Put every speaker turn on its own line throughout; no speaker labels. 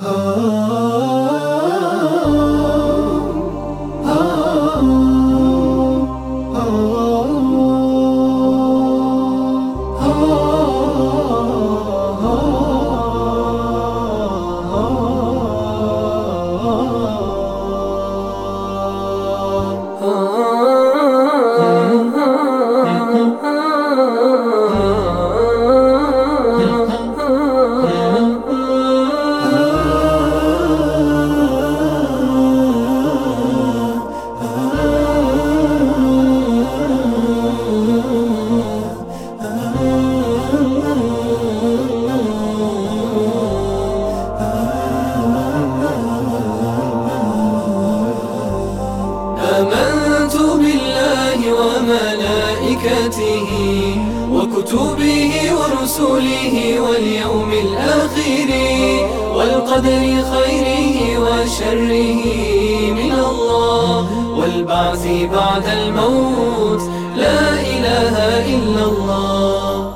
آمنت وملائكته وكتبه ورسله واليوم الآخر والقدر خيره وشره من الله والبعث بعد الموت لا إله إلا الله.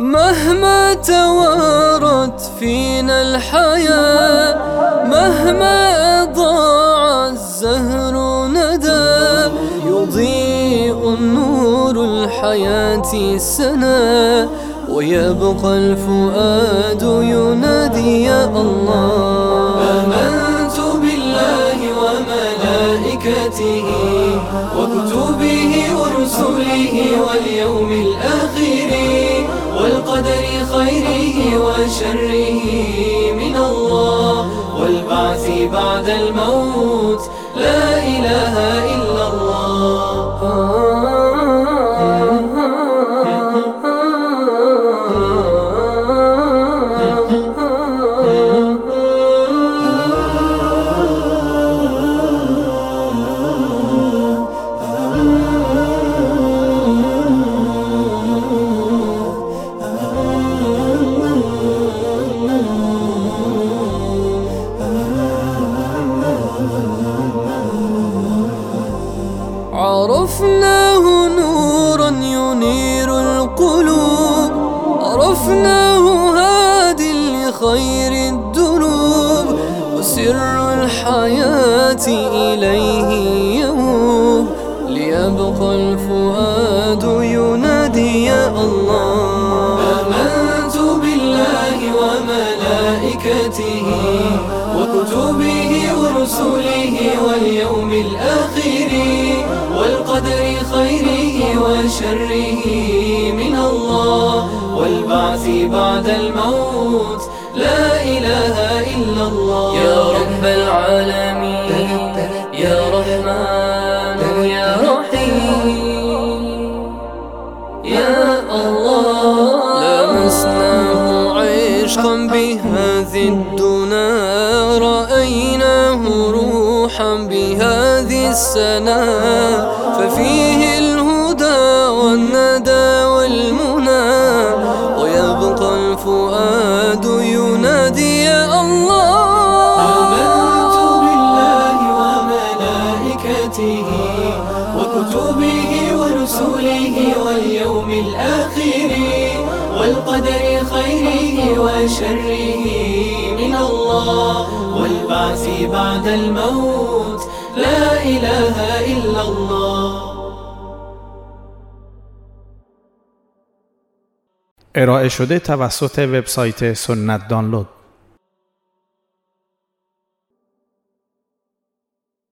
مهما توارت فينا الحياة مهما النور الحياة سنا ويبقى الفؤاد ينادي يا الله. آمنت بالله وملائكته وكتبه ورسله واليوم الآخر والقدر خيره وشره من الله. والبعث بعد الموت لا إله إلا عرفناه لخير الدروب وسر الحياة إليه يوم ليبقى الفؤاد ينادي يا الله. آمنت بالله وملائكته وكتبه ورسله واليوم الآخر والقدر خيره وشره من الله والبعث بعد الموت إلا الله. يا رب العالمين. يا رحمن. يا رحيم. يا الله. لمسناه عشقا بهذه الدنا رأيناه روحا بهذه السنا ففيه الهدى والندى وشره من الله والبعث بعد الموت. لا إله إلا الله.
ارائه شده توسط وبسایت سنت دانلود.